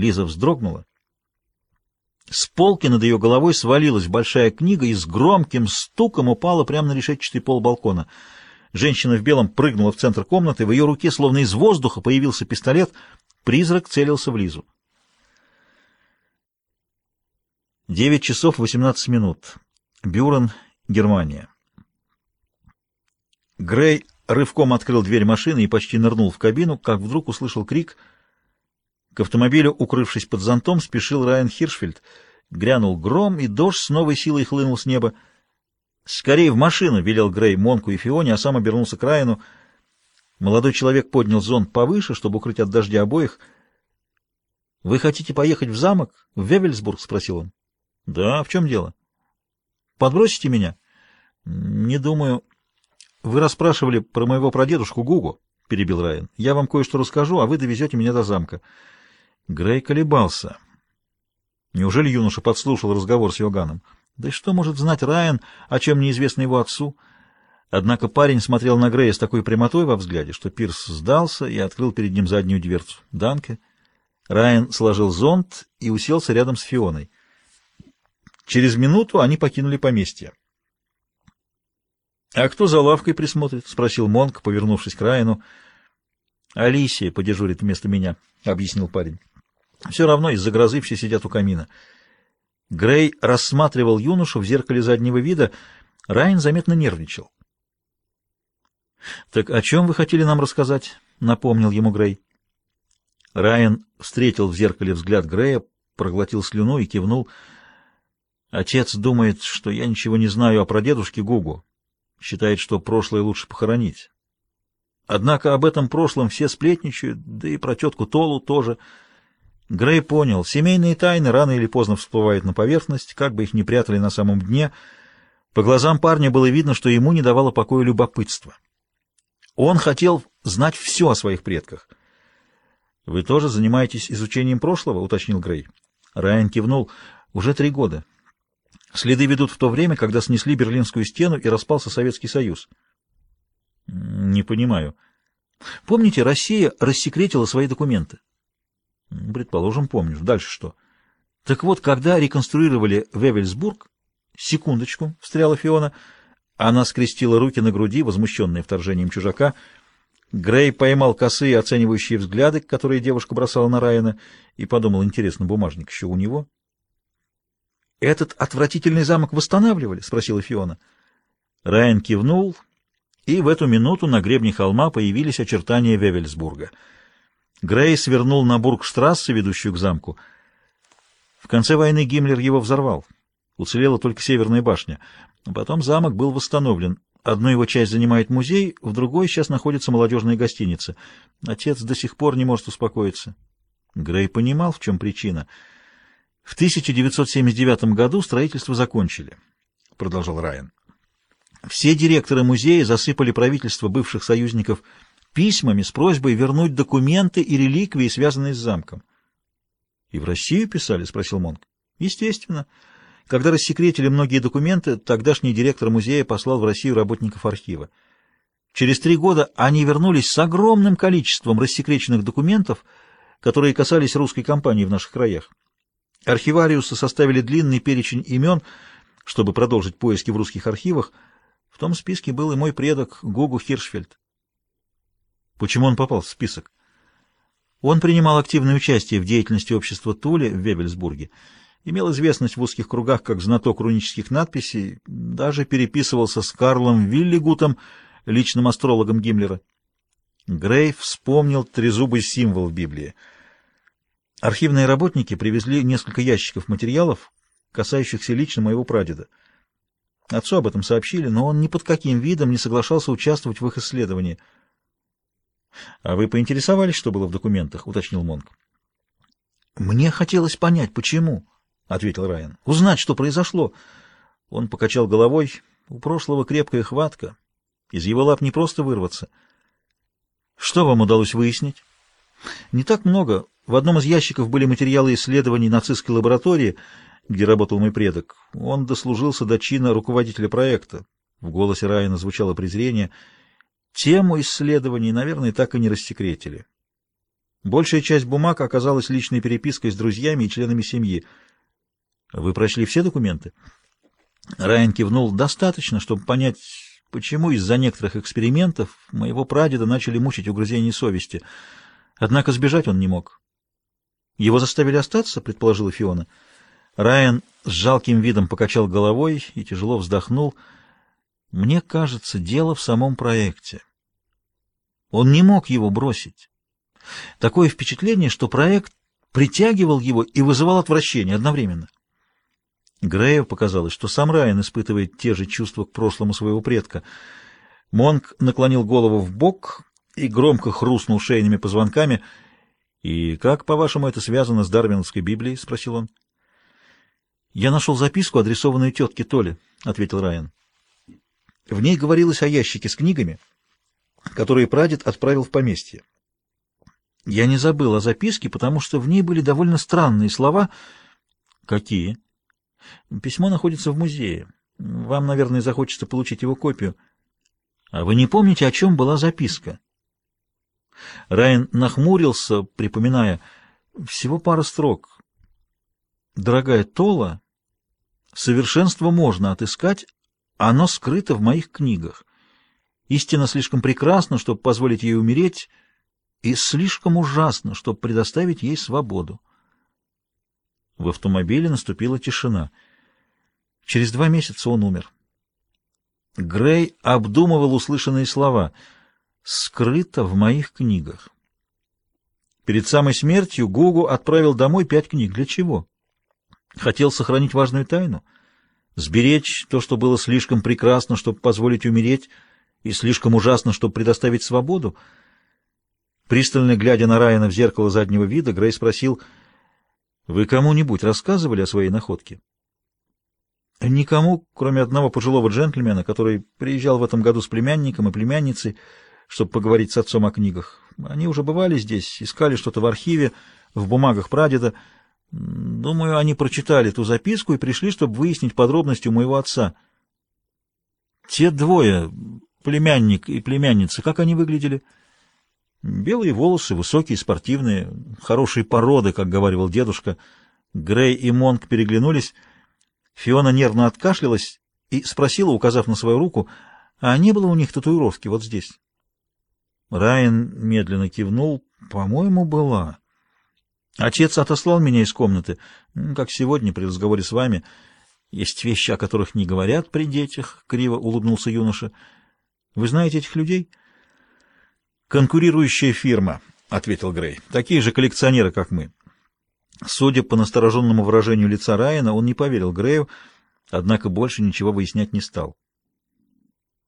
Лиза вздрогнула. С полки над ее головой свалилась большая книга и с громким стуком упала прямо на решетчатый пол балкона. Женщина в белом прыгнула в центр комнаты, в ее руке, словно из воздуха, появился пистолет. Призрак целился в Лизу. Девять часов восемнадцать минут. Бюрен, Германия. Грей рывком открыл дверь машины и почти нырнул в кабину, как вдруг услышал крик. К автомобилю, укрывшись под зонтом, спешил Райан Хиршфельд. Грянул гром, и дождь с новой силой хлынул с неба. «Скорее в машину!» — велел Грей Монку и Фионе, а сам обернулся к Райану. Молодой человек поднял зонт повыше, чтобы укрыть от дождя обоих. «Вы хотите поехать в замок? В Вевельсбург?» — спросил он. «Да, в чем дело?» «Подбросите меня?» «Не думаю...» «Вы расспрашивали про моего прадедушку Гугу», — перебил Райан. «Я вам кое-что расскажу, а вы довезете меня до замка». Грей колебался. Неужели юноша подслушал разговор с Йоганом? Да и что может знать Райан, о чем неизвестно его отцу? Однако парень смотрел на Грея с такой прямотой во взгляде, что Пирс сдался и открыл перед ним заднюю дверцу. «Данке». Райан сложил зонт и уселся рядом с Фионой. Через минуту они покинули поместье. «А кто за лавкой присмотрит?» — спросил Монк, повернувшись к Райану. «Алисия подежурит вместо меня», — объяснил парень. «Все равно из-за грозы все сидят у камина». Грей рассматривал юношу в зеркале заднего вида. Райан заметно нервничал. «Так о чем вы хотели нам рассказать?» — напомнил ему Грей. Райан встретил в зеркале взгляд Грея, проглотил слюну и кивнул. «Отец думает, что я ничего не знаю о прадедушке Гугу считает, что прошлое лучше похоронить. Однако об этом прошлом все сплетничают, да и про тетку Толу тоже. Грей понял, семейные тайны рано или поздно всплывают на поверхность, как бы их ни прятали на самом дне. По глазам парня было видно, что ему не давало покоя любопытство. Он хотел знать все о своих предках. «Вы тоже занимаетесь изучением прошлого?» — уточнил Грей. Райан кивнул. «Уже три года. Следы ведут в то время, когда снесли Берлинскую стену и распался Советский Союз. Не понимаю. Помните, Россия рассекретила свои документы? Предположим, помню. Дальше что? Так вот, когда реконструировали Вевельсбург... Секундочку, встряла Фиона. Она скрестила руки на груди, возмущенная вторжением чужака. Грей поймал косые оценивающие взгляды, которые девушка бросала на Райана, и подумал, интересно, бумажник еще у него? «Этот отвратительный замок восстанавливали?» — спросила Фиона. Райан кивнул, и в эту минуту на гребне холма появились очертания Вевельсбурга. Грей свернул на Бургштрассе, ведущую к замку. В конце войны Гиммлер его взорвал. Уцелела только северная башня. Потом замок был восстановлен. Одну его часть занимает музей, в другой сейчас находится молодежная гостиница. Отец до сих пор не может успокоиться. Грей понимал, в чем причина — в 1979 году строительство закончили, продолжал Райан. Все директоры музея засыпали правительство бывших союзников письмами с просьбой вернуть документы и реликвии, связанные с замком. — И в Россию писали? — спросил Монк. — Естественно. Когда рассекретили многие документы, тогдашний директор музея послал в Россию работников архива. Через три года они вернулись с огромным количеством рассекреченных документов, которые касались русской компании в наших краях. Архивариусы составили длинный перечень имен, чтобы продолжить поиски в русских архивах. В том списке был и мой предок Гугу Хиршфельд. Почему он попал в список? Он принимал активное участие в деятельности общества Тули в Вебельсбурге, имел известность в узких кругах как знаток рунических надписей, даже переписывался с Карлом Виллигутом, личным астрологом Гиммлера. Грей вспомнил трезубый символ в Библии — Архивные работники привезли несколько ящиков материалов, касающихся лично моего прадеда. Отцу об этом сообщили, но он ни под каким видом не соглашался участвовать в их исследовании. — А вы поинтересовались, что было в документах? — уточнил Монк. — Мне хотелось понять, почему, — ответил Райан. — Узнать, что произошло. Он покачал головой. У прошлого крепкая хватка. Из его лап не просто вырваться. — Что вам удалось выяснить? — Не так много. В одном из ящиков были материалы исследований нацистской лаборатории, где работал мой предок. Он дослужился до чина руководителя проекта. В голосе Райана звучало презрение. Тему исследований, наверное, так и не рассекретили. Большая часть бумаг оказалась личной перепиской с друзьями и членами семьи. Вы прочли все документы? Райан кивнул. Достаточно, чтобы понять, почему из-за некоторых экспериментов моего прадеда начали мучить угрызения совести. Однако сбежать он не мог. Его заставили остаться, предположила Фиона. Райан с жалким видом покачал головой и тяжело вздохнул. Мне кажется, дело в самом проекте. Он не мог его бросить. Такое впечатление, что проект притягивал его и вызывал отвращение одновременно. Грею показалось, что сам Райан испытывает те же чувства к прошлому своего предка. Монк наклонил голову в бок и громко хрустнул шейными позвонками. «И как, по-вашему, это связано с Дарвиновской Библией?» — спросил он. «Я нашел записку, адресованную тетке Толе», — ответил Райан. В ней говорилось о ящике с книгами, которые прадед отправил в поместье. Я не забыл о записке, потому что в ней были довольно странные слова. Какие? Письмо находится в музее. Вам, наверное, захочется получить его копию. А вы не помните, о чем была записка? Райан нахмурился, припоминая. Всего пара строк. Дорогая Тола, совершенство можно отыскать, оно скрыто в моих книгах. Истина слишком прекрасна, чтобы позволить ей умереть, и слишком ужасно, чтобы предоставить ей свободу. В автомобиле наступила тишина. Через два месяца он умер. Грей обдумывал услышанные слова «скрыто в моих книгах». Перед самой смертью Гугу отправил домой пять книг. Для чего? Хотел сохранить важную тайну? Сберечь то, что было слишком прекрасно, чтобы позволить умереть, и слишком ужасно, чтобы предоставить свободу — Пристально глядя на Райана в зеркало заднего вида, Грей спросил, «Вы кому-нибудь рассказывали о своей находке?» «Никому, кроме одного пожилого джентльмена, который приезжал в этом году с племянником и племянницей, чтобы поговорить с отцом о книгах. Они уже бывали здесь, искали что-то в архиве, в бумагах прадеда. Думаю, они прочитали ту записку и пришли, чтобы выяснить подробности у моего отца. Те двое, племянник и племянница, как они выглядели?» Белые волосы, высокие, спортивные, хорошие породы, как говорил дедушка. Грей и Монк переглянулись. Фиона нервно откашлялась и спросила, указав на свою руку, а не было у них татуировки вот здесь? Райан медленно кивнул. По-моему, была. Отец отослал меня из комнаты, как сегодня при разговоре с вами. Есть вещи, о которых не говорят при детях, — криво улыбнулся юноша. Вы знаете этих людей? — «Конкурирующая фирма», — ответил Грей. «Такие же коллекционеры, как мы». Судя по настороженному выражению лица Райана, он не поверил Грею, однако больше ничего выяснять не стал.